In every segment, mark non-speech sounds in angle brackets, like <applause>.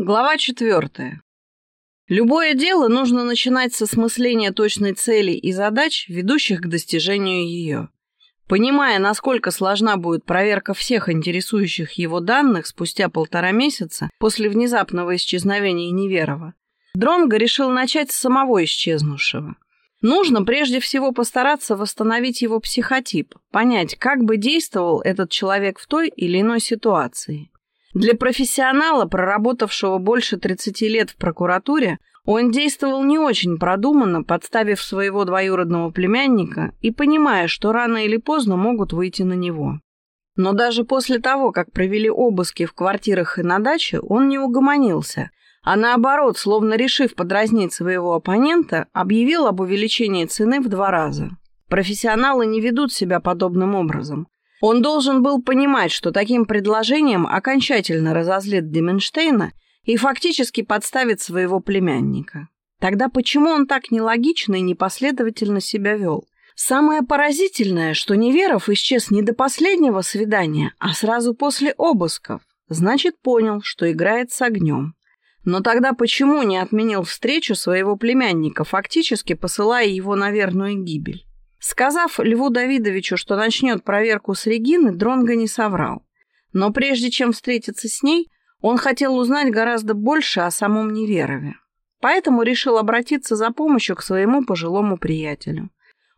Глава четвертая. Любое дело нужно начинать с осмысления точной цели и задач, ведущих к достижению ее. Понимая, насколько сложна будет проверка всех интересующих его данных спустя полтора месяца после внезапного исчезновения Неверова, Дронго решил начать с самого исчезнувшего. Нужно прежде всего постараться восстановить его психотип, понять, как бы действовал этот человек в той или иной ситуации – для профессионала, проработавшего больше 30 лет в прокуратуре, он действовал не очень продуманно, подставив своего двоюродного племянника и понимая, что рано или поздно могут выйти на него. Но даже после того, как провели обыски в квартирах и на даче, он не угомонился, а наоборот, словно решив подразнить своего оппонента, объявил об увеличении цены в два раза. Профессионалы не ведут себя подобным образом. Он должен был понимать, что таким предложением окончательно разозлит Деменштейна и фактически подставит своего племянника. Тогда почему он так нелогично и непоследовательно себя вел? Самое поразительное, что Неверов исчез не до последнего свидания, а сразу после обысков. Значит, понял, что играет с огнем. Но тогда почему не отменил встречу своего племянника, фактически посылая его на верную гибель? Сказав Льву Давидовичу, что начнет проверку с Регины, Дронго не соврал. Но прежде чем встретиться с ней, он хотел узнать гораздо больше о самом Неверове. Поэтому решил обратиться за помощью к своему пожилому приятелю.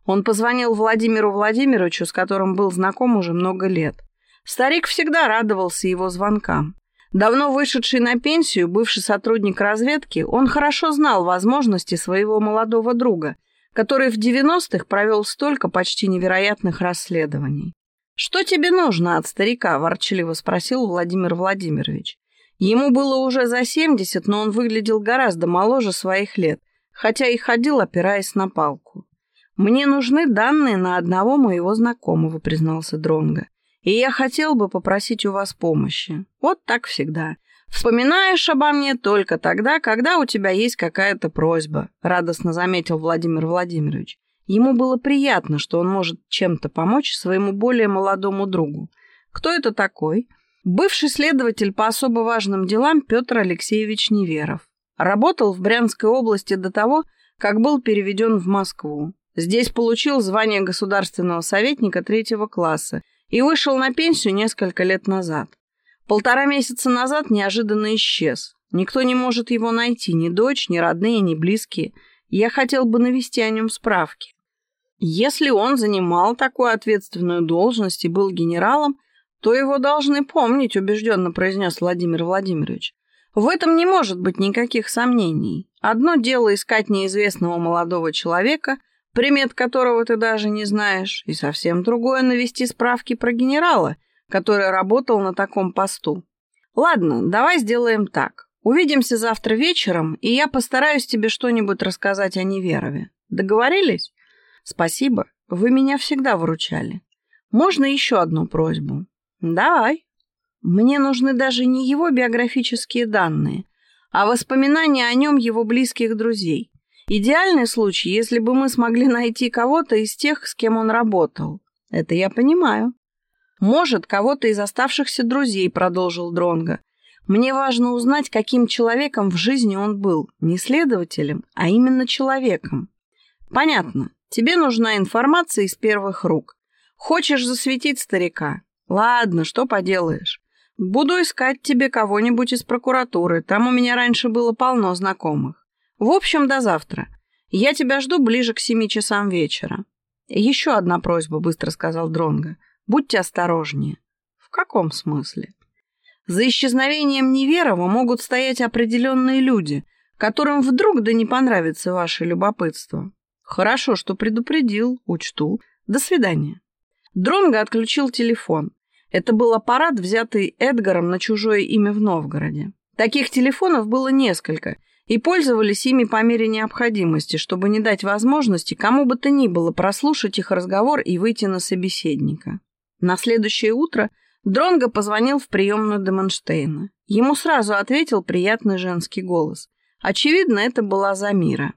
Он позвонил Владимиру Владимировичу, с которым был знаком уже много лет. Старик всегда радовался его звонкам. Давно вышедший на пенсию, бывший сотрудник разведки, он хорошо знал возможности своего молодого друга – который в 90-х провел столько почти невероятных расследований. «Что тебе нужно от старика?» – ворчливо спросил Владимир Владимирович. Ему было уже за 70, но он выглядел гораздо моложе своих лет, хотя и ходил, опираясь на палку. «Мне нужны данные на одного моего знакомого», — признался Дронга. «И я хотел бы попросить у вас помощи. Вот так всегда. «Вспоминаешь обо мне только тогда, когда у тебя есть какая-то просьба», — радостно заметил Владимир Владимирович. Ему было приятно, что он может чем-то помочь своему более молодому другу. «Кто это такой?» Бывший следователь по особо важным делам Петр Алексеевич Неверов. Работал в Брянской области до того, как был переведен в Москву. Здесь получил звание государственного советника третьего класса и вышел на пенсию несколько лет назад. Полтора месяца назад неожиданно исчез. Никто не может его найти, ни дочь, ни родные, ни близкие. Я хотел бы навести о нем справки. Если он занимал такую ответственную должность и был генералом, то его должны помнить, убежденно произнес Владимир Владимирович. В этом не может быть никаких сомнений. Одно дело искать неизвестного молодого человека, примет которого ты даже не знаешь, и совсем другое навести справки про генерала – который работал на таком посту. Ладно, давай сделаем так. Увидимся завтра вечером, и я постараюсь тебе что-нибудь рассказать о Неверове. Договорились? Спасибо, вы меня всегда выручали. Можно еще одну просьбу? Давай. Мне нужны даже не его биографические данные, а воспоминания о нем его близких друзей. Идеальный случай, если бы мы смогли найти кого-то из тех, с кем он работал. Это я понимаю. Может, кого-то из оставшихся друзей, продолжил Дронга. Мне важно узнать, каким человеком в жизни он был, не следователем, а именно человеком. Понятно. Тебе нужна информация из первых рук. Хочешь засветить старика? Ладно, что поделаешь. Буду искать тебе кого-нибудь из прокуратуры. Там у меня раньше было полно знакомых. В общем, до завтра. Я тебя жду ближе к семи часам вечера. Еще одна просьба, быстро сказал Дронга. Будьте осторожнее. В каком смысле? За исчезновением Неверова могут стоять определенные люди, которым вдруг да не понравится ваше любопытство. Хорошо, что предупредил, учту. До свидания. Дронго отключил телефон. Это был аппарат, взятый Эдгаром на чужое имя в Новгороде. Таких телефонов было несколько, и пользовались ими по мере необходимости, чтобы не дать возможности кому бы то ни было прослушать их разговор и выйти на собеседника. На следующее утро Дронго позвонил в приемную Деменштейна. Ему сразу ответил приятный женский голос. Очевидно, это была Замира.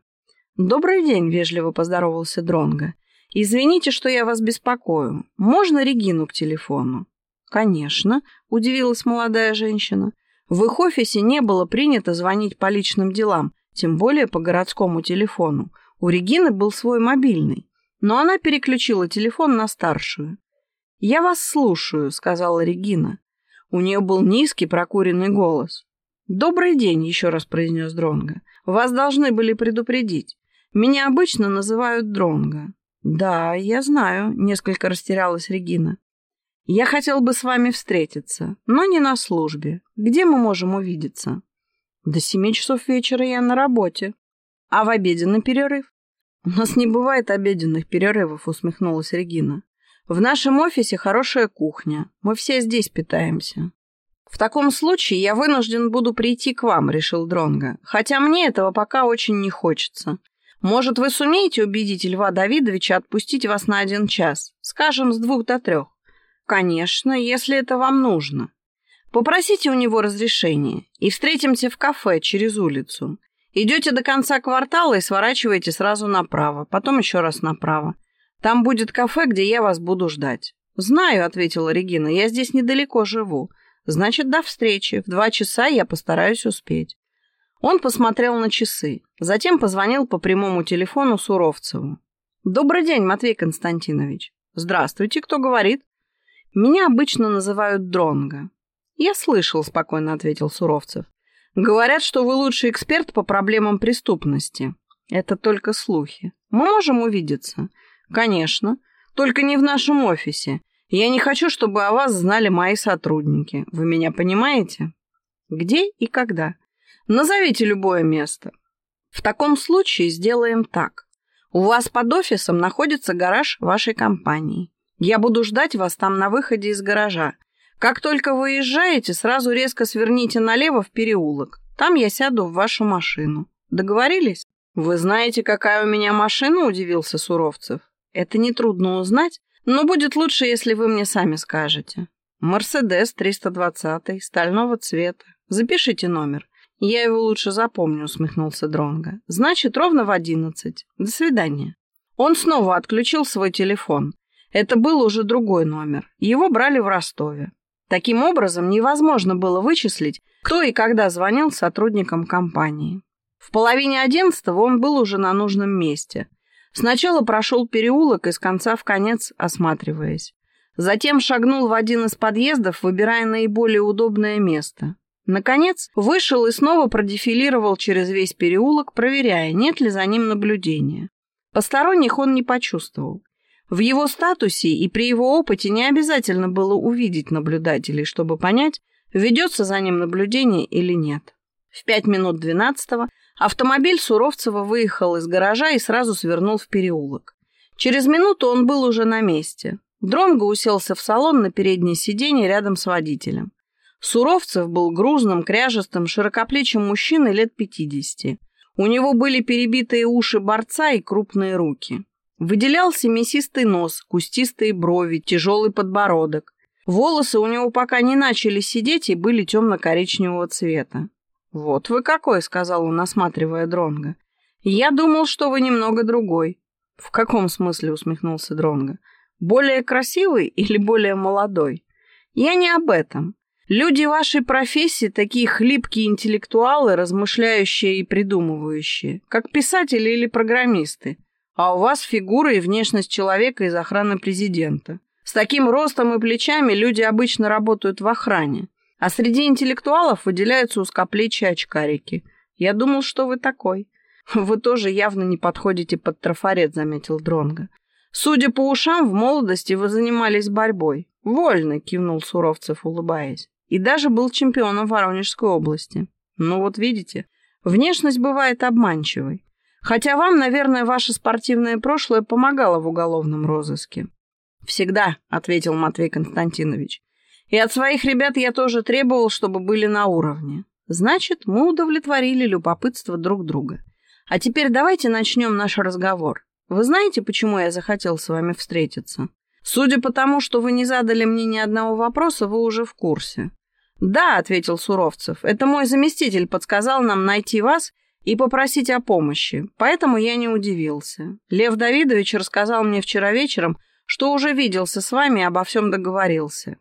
«Добрый день», — вежливо поздоровался Дронго. «Извините, что я вас беспокою. Можно Регину к телефону?» «Конечно», — удивилась молодая женщина. В их офисе не было принято звонить по личным делам, тем более по городскому телефону. У Регины был свой мобильный, но она переключила телефон на старшую. «Я вас слушаю», — сказала Регина. У нее был низкий прокуренный голос. «Добрый день», — еще раз произнес Дронга. «Вас должны были предупредить. Меня обычно называют Дронга». «Да, я знаю», — несколько растерялась Регина. «Я хотел бы с вами встретиться, но не на службе. Где мы можем увидеться?» «До семи часов вечера я на работе. А в обеденный перерыв?» «У нас не бывает обеденных перерывов», — усмехнулась Регина. «В нашем офисе хорошая кухня. Мы все здесь питаемся». «В таком случае я вынужден буду прийти к вам», — решил Дронга. «Хотя мне этого пока очень не хочется. Может, вы сумеете убедить Льва Давидовича отпустить вас на один час? Скажем, с двух до трех?» «Конечно, если это вам нужно. Попросите у него разрешения и встретимся в кафе через улицу. Идете до конца квартала и сворачиваете сразу направо, потом еще раз направо. Там будет кафе, где я вас буду ждать». «Знаю», — ответила Регина, — «я здесь недалеко живу. Значит, до встречи. В два часа я постараюсь успеть». Он посмотрел на часы, затем позвонил по прямому телефону Суровцеву. «Добрый день, Матвей Константинович». «Здравствуйте, кто говорит?» Меня обычно называют Дронго. Я слышал, спокойно ответил Суровцев. Говорят, что вы лучший эксперт по проблемам преступности. Это только слухи. Мы можем увидеться? Конечно. Только не в нашем офисе. Я не хочу, чтобы о вас знали мои сотрудники. Вы меня понимаете? Где и когда? Назовите любое место. В таком случае сделаем так. У вас под офисом находится гараж вашей компании. Я буду ждать вас там на выходе из гаража. Как только выезжаете, сразу резко сверните налево в переулок. Там я сяду в вашу машину. Договорились? Вы знаете, какая у меня машина, удивился Суровцев. Это нетрудно узнать, но будет лучше, если вы мне сами скажете. Мерседес 320 стального цвета. Запишите номер. Я его лучше запомню, усмехнулся Дронга. Значит, ровно в одиннадцать. До свидания. Он снова отключил свой телефон. Это был уже другой номер. Его брали в Ростове. Таким образом, невозможно было вычислить, кто и когда звонил сотрудникам компании. В половине одиннадцатого он был уже на нужном месте. Сначала прошел переулок из конца в конец, осматриваясь. Затем шагнул в один из подъездов, выбирая наиболее удобное место. Наконец, вышел и снова продефилировал через весь переулок, проверяя, нет ли за ним наблюдения. Посторонних он не почувствовал. В его статусе и при его опыте не обязательно было увидеть наблюдателей, чтобы понять, ведется за ним наблюдение или нет. В пять минут двенадцатого автомобиль Суровцева выехал из гаража и сразу свернул в переулок. Через минуту он был уже на месте. Дронго уселся в салон на переднее сиденье рядом с водителем. Суровцев был грузным, кряжестым, широкоплечим мужчиной лет пятидесяти. У него были перебитые уши борца и крупные руки. Выделялся мясистый нос, кустистые брови, тяжелый подбородок. Волосы у него пока не начали сидеть и были темно-коричневого цвета. «Вот вы какой», — сказал он, осматривая Дронга. «Я думал, что вы немного другой». «В каком смысле?» — усмехнулся Дронга. «Более красивый или более молодой?» «Я не об этом. Люди вашей профессии такие хлипкие интеллектуалы, размышляющие и придумывающие, как писатели или программисты а у вас фигура и внешность человека из охраны президента. С таким ростом и плечами люди обычно работают в охране, а среди интеллектуалов выделяются узкоплечие очкарики. Я думал, что вы такой. <laughs> Вы тоже явно не подходите под трафарет, заметил Дронга. Судя по ушам, в молодости вы занимались борьбой. Вольно, кивнул Суровцев, улыбаясь. И даже был чемпионом Воронежской области. Ну вот видите, внешность бывает обманчивой. Хотя вам, наверное, ваше спортивное прошлое помогало в уголовном розыске. «Всегда», — ответил Матвей Константинович. «И от своих ребят я тоже требовал, чтобы были на уровне. Значит, мы удовлетворили любопытство друг друга. А теперь давайте начнем наш разговор. Вы знаете, почему я захотел с вами встретиться? Судя по тому, что вы не задали мне ни одного вопроса, вы уже в курсе». «Да», — ответил Суровцев, — «это мой заместитель подсказал нам найти вас и попросить о помощи, поэтому я не удивился. Лев Давидович рассказал мне вчера вечером, что уже виделся с вами и обо всем договорился.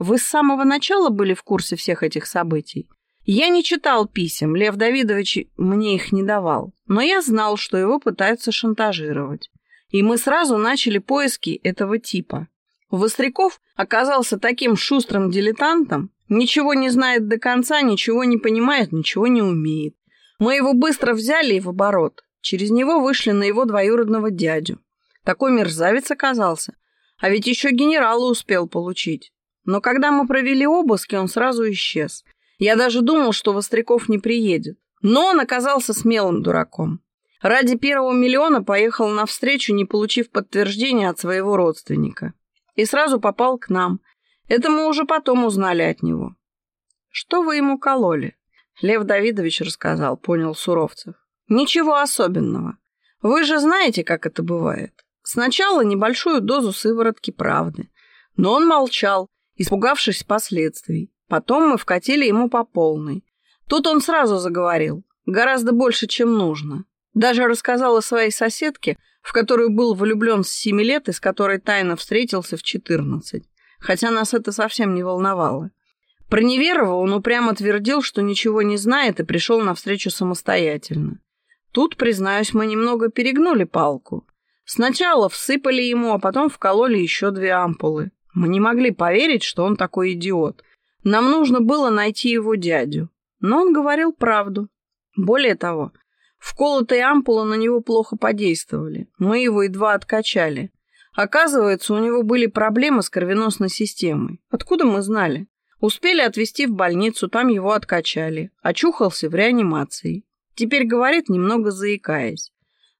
Вы с самого начала были в курсе всех этих событий? Я не читал писем, Лев Давидович мне их не давал, но я знал, что его пытаются шантажировать. И мы сразу начали поиски этого типа. Востряков оказался таким шустрым дилетантом, ничего не знает до конца, ничего не понимает, ничего не умеет. Мы его быстро взяли и в оборот. Через него вышли на его двоюродного дядю. Такой мерзавец оказался. А ведь еще генерала успел получить. Но когда мы провели обыски, он сразу исчез. Я даже думал, что Востряков не приедет. Но он оказался смелым дураком. Ради первого миллиона поехал навстречу, не получив подтверждения от своего родственника. И сразу попал к нам. Это мы уже потом узнали от него. Что вы ему кололи? Лев Давидович рассказал, понял Суровцев. Ничего особенного. Вы же знаете, как это бывает. Сначала небольшую дозу сыворотки правды. Но он молчал, испугавшись последствий. Потом мы вкатили ему по полной. Тут он сразу заговорил. Гораздо больше, чем нужно. Даже рассказал о своей соседке, в которую был влюблен с семи лет и с которой тайно встретился в четырнадцать. Хотя нас это совсем не волновало. Про Неверова он упрямо твердил, что ничего не знает и пришел навстречу самостоятельно. Тут, признаюсь, мы немного перегнули палку. Сначала всыпали ему, а потом вкололи еще две ампулы. Мы не могли поверить, что он такой идиот. Нам нужно было найти его дядю. Но он говорил правду. Более того, вколотые ампулы на него плохо подействовали. Мы его едва откачали. Оказывается, у него были проблемы с кровеносной системой. Откуда мы знали? Успели отвезти в больницу, там его откачали. Очухался в реанимации. Теперь говорит, немного заикаясь.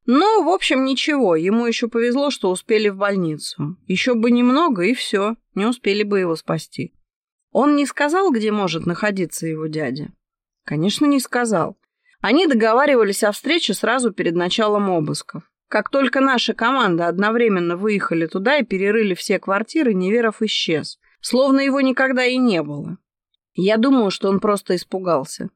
Ну, в общем, ничего, ему еще повезло, что успели в больницу. Еще бы немного, и все, не успели бы его спасти. Он не сказал, где может находиться его дядя? Конечно, не сказал. Они договаривались о встрече сразу перед началом обысков. Как только наша команда одновременно выехали туда и перерыли все квартиры, Неверов исчез. Словно его никогда и не было. Я думаю, что он просто испугался.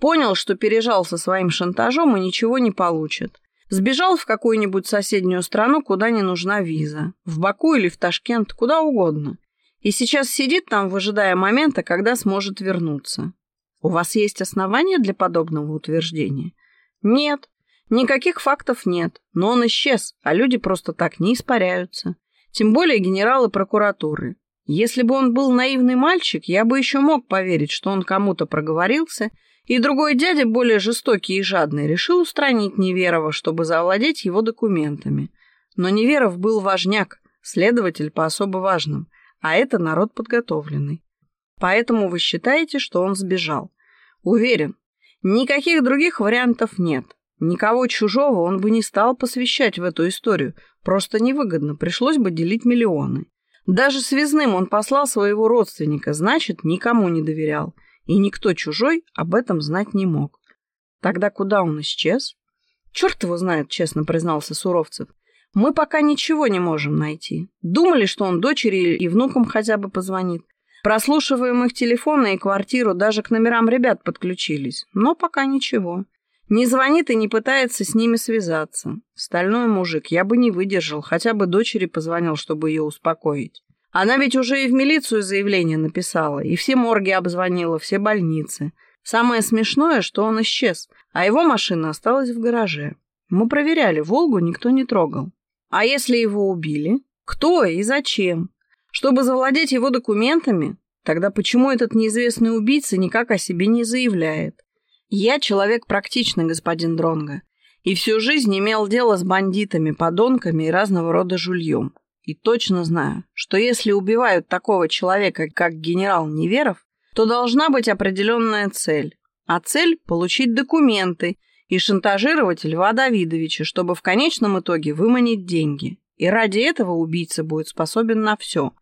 Понял, что пережал со своим шантажом и ничего не получит. Сбежал в какую-нибудь соседнюю страну, куда не нужна виза. В Баку или в Ташкент, куда угодно. И сейчас сидит там, выжидая момента, когда сможет вернуться. У вас есть основания для подобного утверждения? Нет. Никаких фактов нет. Но он исчез, а люди просто так не испаряются. Тем более генералы прокуратуры. Если бы он был наивный мальчик, я бы еще мог поверить, что он кому-то проговорился и другой дядя, более жестокий и жадный, решил устранить Неверова, чтобы завладеть его документами. Но Неверов был важняк, следователь по особо важным, а это народ подготовленный. Поэтому вы считаете, что он сбежал. Уверен, никаких других вариантов нет. Никого чужого он бы не стал посвящать в эту историю, просто невыгодно, пришлось бы делить миллионы. Даже связным он послал своего родственника, значит, никому не доверял и никто чужой об этом знать не мог. Тогда куда он исчез? Черт его знает, честно признался Суровцев. Мы пока ничего не можем найти. Думали, что он дочери и внукам хотя бы позвонит. Прослушиваем их телефоны и квартиру, даже к номерам ребят подключились. Но пока ничего. Не звонит и не пытается с ними связаться. Стальной мужик, я бы не выдержал, хотя бы дочери позвонил, чтобы ее успокоить. Она ведь уже и в милицию заявление написала, и все морги обзвонила, все больницы. Самое смешное, что он исчез, а его машина осталась в гараже. Мы проверяли, «Волгу» никто не трогал. А если его убили? Кто и зачем? Чтобы завладеть его документами? Тогда почему этот неизвестный убийца никак о себе не заявляет? Я человек практичный, господин Дронга, и всю жизнь имел дело с бандитами, подонками и разного рода жульем. И точно знаю, что если убивают такого человека, как генерал Неверов, то должна быть определенная цель. А цель – получить документы и шантажировать Льва Давидовича, чтобы в конечном итоге выманить деньги. И ради этого убийца будет способен на все.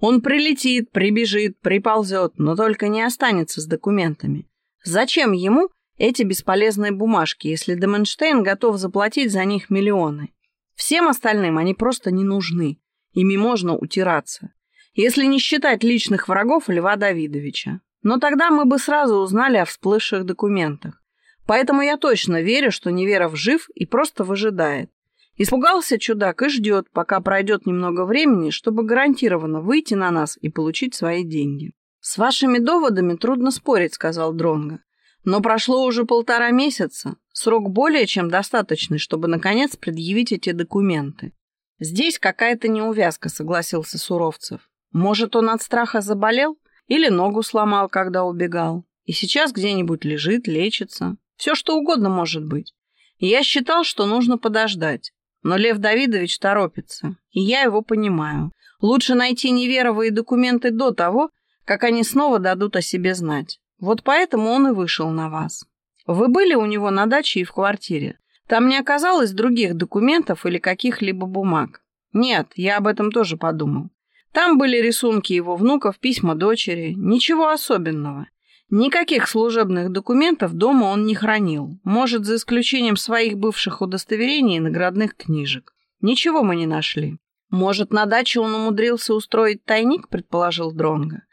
Он прилетит, прибежит, приползет, но только не останется с документами. Зачем ему эти бесполезные бумажки, если Деменштейн готов заплатить за них миллионы? Всем остальным они просто не нужны. Ими можно утираться. Если не считать личных врагов Льва Давидовича. Но тогда мы бы сразу узнали о всплывших документах. Поэтому я точно верю, что Неверов жив и просто выжидает. Испугался чудак и ждет, пока пройдет немного времени, чтобы гарантированно выйти на нас и получить свои деньги. «С вашими доводами трудно спорить», — сказал Дронго. Но прошло уже полтора месяца, срок более чем достаточный, чтобы, наконец, предъявить эти документы. Здесь какая-то неувязка, согласился Суровцев. Может, он от страха заболел? Или ногу сломал, когда убегал? И сейчас где-нибудь лежит, лечится. Все что угодно может быть. И я считал, что нужно подождать. Но Лев Давидович торопится, и я его понимаю. Лучше найти неверовые документы до того, как они снова дадут о себе знать. Вот поэтому он и вышел на вас. Вы были у него на даче и в квартире. Там не оказалось других документов или каких-либо бумаг. Нет, я об этом тоже подумал. Там были рисунки его внуков, письма дочери. Ничего особенного. Никаких служебных документов дома он не хранил, может, за исключением своих бывших удостоверений и наградных книжек. Ничего мы не нашли. Может, на даче он умудрился устроить тайник, предположил Дронга.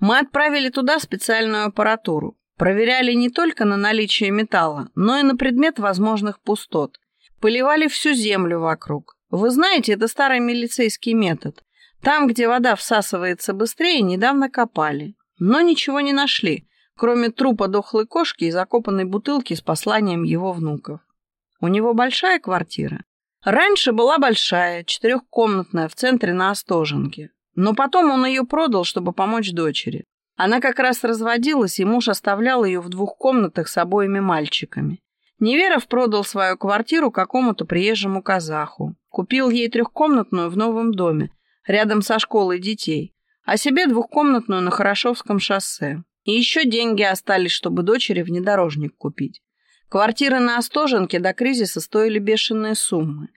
Мы отправили туда специальную аппаратуру. Проверяли не только на наличие металла, но и на предмет возможных пустот. Поливали всю землю вокруг. Вы знаете, это старый милицейский метод. Там, где вода всасывается быстрее, недавно копали. Но ничего не нашли, кроме трупа дохлой кошки и закопанной бутылки с посланием его внуков. У него большая квартира. Раньше была большая, четырехкомнатная, в центре на Остоженке. Но потом он ее продал, чтобы помочь дочери. Она как раз разводилась, и муж оставлял ее в двух комнатах с обоими мальчиками. Неверов продал свою квартиру какому-то приезжему казаху. Купил ей трехкомнатную в новом доме, рядом со школой детей, а себе двухкомнатную на Хорошовском шоссе. И еще деньги остались, чтобы дочери внедорожник купить. Квартиры на Остоженке до кризиса стоили бешеные суммы.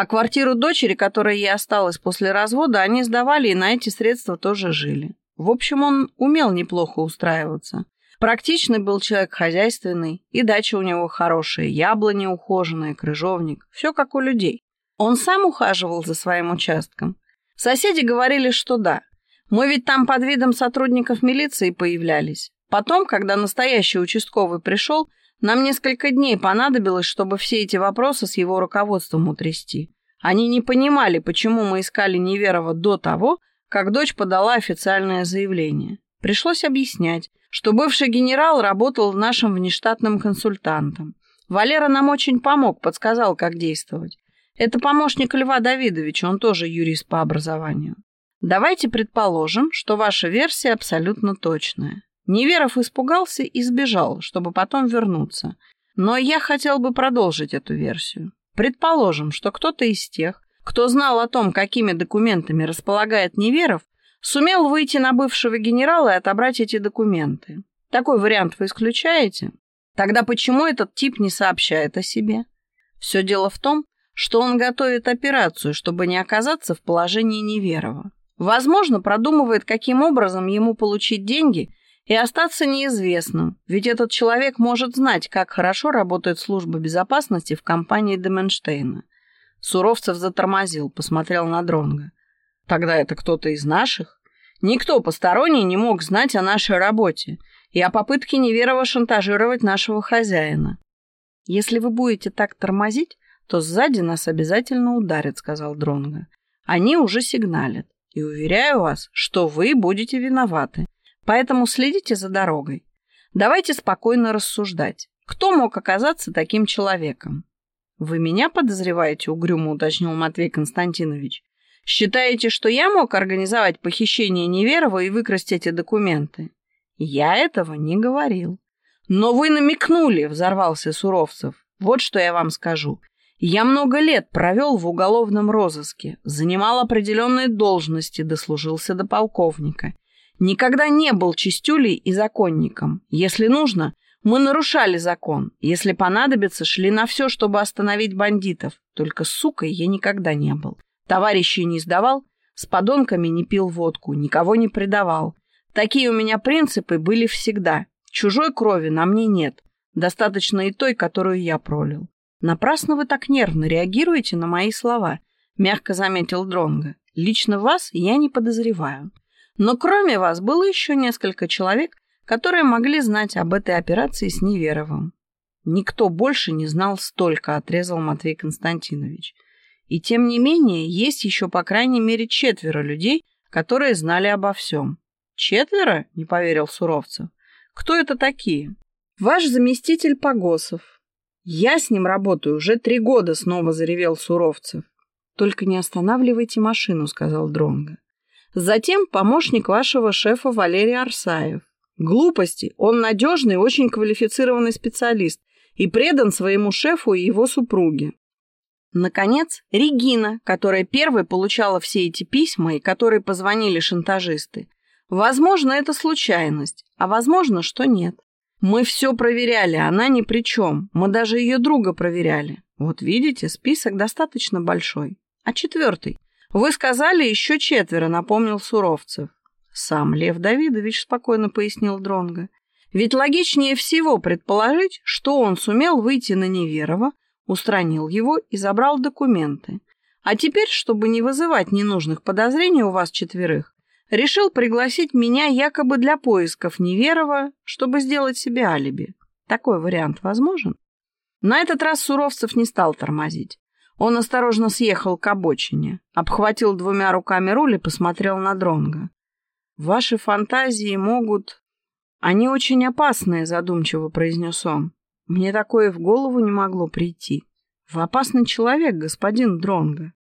А квартиру дочери, которая ей осталась после развода, они сдавали и на эти средства тоже жили. В общем, он умел неплохо устраиваться. Практичный был человек хозяйственный, и дача у него хорошая, яблони ухоженные, крыжовник, все как у людей. Он сам ухаживал за своим участком. Соседи говорили, что да. Мы ведь там под видом сотрудников милиции появлялись. Потом, когда настоящий участковый пришел, нам несколько дней понадобилось, чтобы все эти вопросы с его руководством утрясти. Они не понимали, почему мы искали Неверова до того, как дочь подала официальное заявление. Пришлось объяснять, что бывший генерал работал нашим внештатным консультантом. Валера нам очень помог, подсказал, как действовать. Это помощник Льва Давидовича, он тоже юрист по образованию. Давайте предположим, что ваша версия абсолютно точная. Неверов испугался и сбежал, чтобы потом вернуться. Но я хотел бы продолжить эту версию. Предположим, что кто-то из тех, кто знал о том, какими документами располагает Неверов, сумел выйти на бывшего генерала и отобрать эти документы. Такой вариант вы исключаете? Тогда почему этот тип не сообщает о себе? Все дело в том, что он готовит операцию, чтобы не оказаться в положении Неверова. Возможно, продумывает, каким образом ему получить деньги и остаться неизвестным, ведь этот человек может знать, как хорошо работает служба безопасности в компании Деменштейна. Суровцев затормозил, посмотрел на Дронга. Тогда это кто-то из наших? Никто посторонний не мог знать о нашей работе и о попытке Неверова шантажировать нашего хозяина. Если вы будете так тормозить, то сзади нас обязательно ударят, сказал Дронга. Они уже сигналят. И уверяю вас, что вы будете виноваты. Поэтому следите за дорогой. Давайте спокойно рассуждать. Кто мог оказаться таким человеком? Вы меня подозреваете, угрюмо уточнил Матвей Константинович. Считаете, что я мог организовать похищение Неверова и выкрасть эти документы? Я этого не говорил. Но вы намекнули, взорвался Суровцев. Вот что я вам скажу. Я много лет провел в уголовном розыске, занимал определенные должности, дослужился до полковника. Никогда не был чистюлей и законником. Если нужно, мы нарушали закон. Если понадобится, шли на все, чтобы остановить бандитов. Только сукой я никогда не был. Товарищей не сдавал, с подонками не пил водку, никого не предавал. Такие у меня принципы были всегда. Чужой крови на мне нет. Достаточно и той, которую я пролил. Напрасно вы так нервно реагируете на мои слова, мягко заметил Дронга. Лично вас я не подозреваю. Но кроме вас было еще несколько человек, которые могли знать об этой операции с Неверовым. Никто больше не знал столько, отрезал Матвей Константинович. И тем не менее, есть еще по крайней мере четверо людей, которые знали обо всем. Четверо? Не поверил Суровцев. Кто это такие? Ваш заместитель Погосов. Я с ним работаю уже три года, снова заревел Суровцев. Только не останавливайте машину, сказал Дронга. Затем помощник вашего шефа Валерий Арсаев. Глупости. Он надежный, очень квалифицированный специалист и предан своему шефу и его супруге. Наконец, Регина, которая первой получала все эти письма и которой позвонили шантажисты. Возможно, это случайность, а возможно, что нет. Мы все проверяли, она ни при чем. Мы даже ее друга проверяли. Вот видите, список достаточно большой. А четвертый? Вы сказали еще четверо, напомнил Суровцев. Сам Лев Давидович спокойно пояснил Дронга. Ведь логичнее всего предположить, что он сумел выйти на Неверова, устранил его и забрал документы. А теперь, чтобы не вызывать ненужных подозрений у вас четверых, решил пригласить меня якобы для поисков Неверова, чтобы сделать себе алиби. Такой вариант возможен? На этот раз Суровцев не стал тормозить. Он осторожно съехал к обочине, обхватил двумя руками руль и посмотрел на Дронга. «Ваши фантазии могут...» «Они очень опасные», — задумчиво произнес он. Мне такое в голову не могло прийти. Вы опасный человек, господин Дронго.